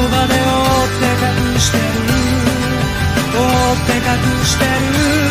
葉で覆って隠してる。覆って隠してる。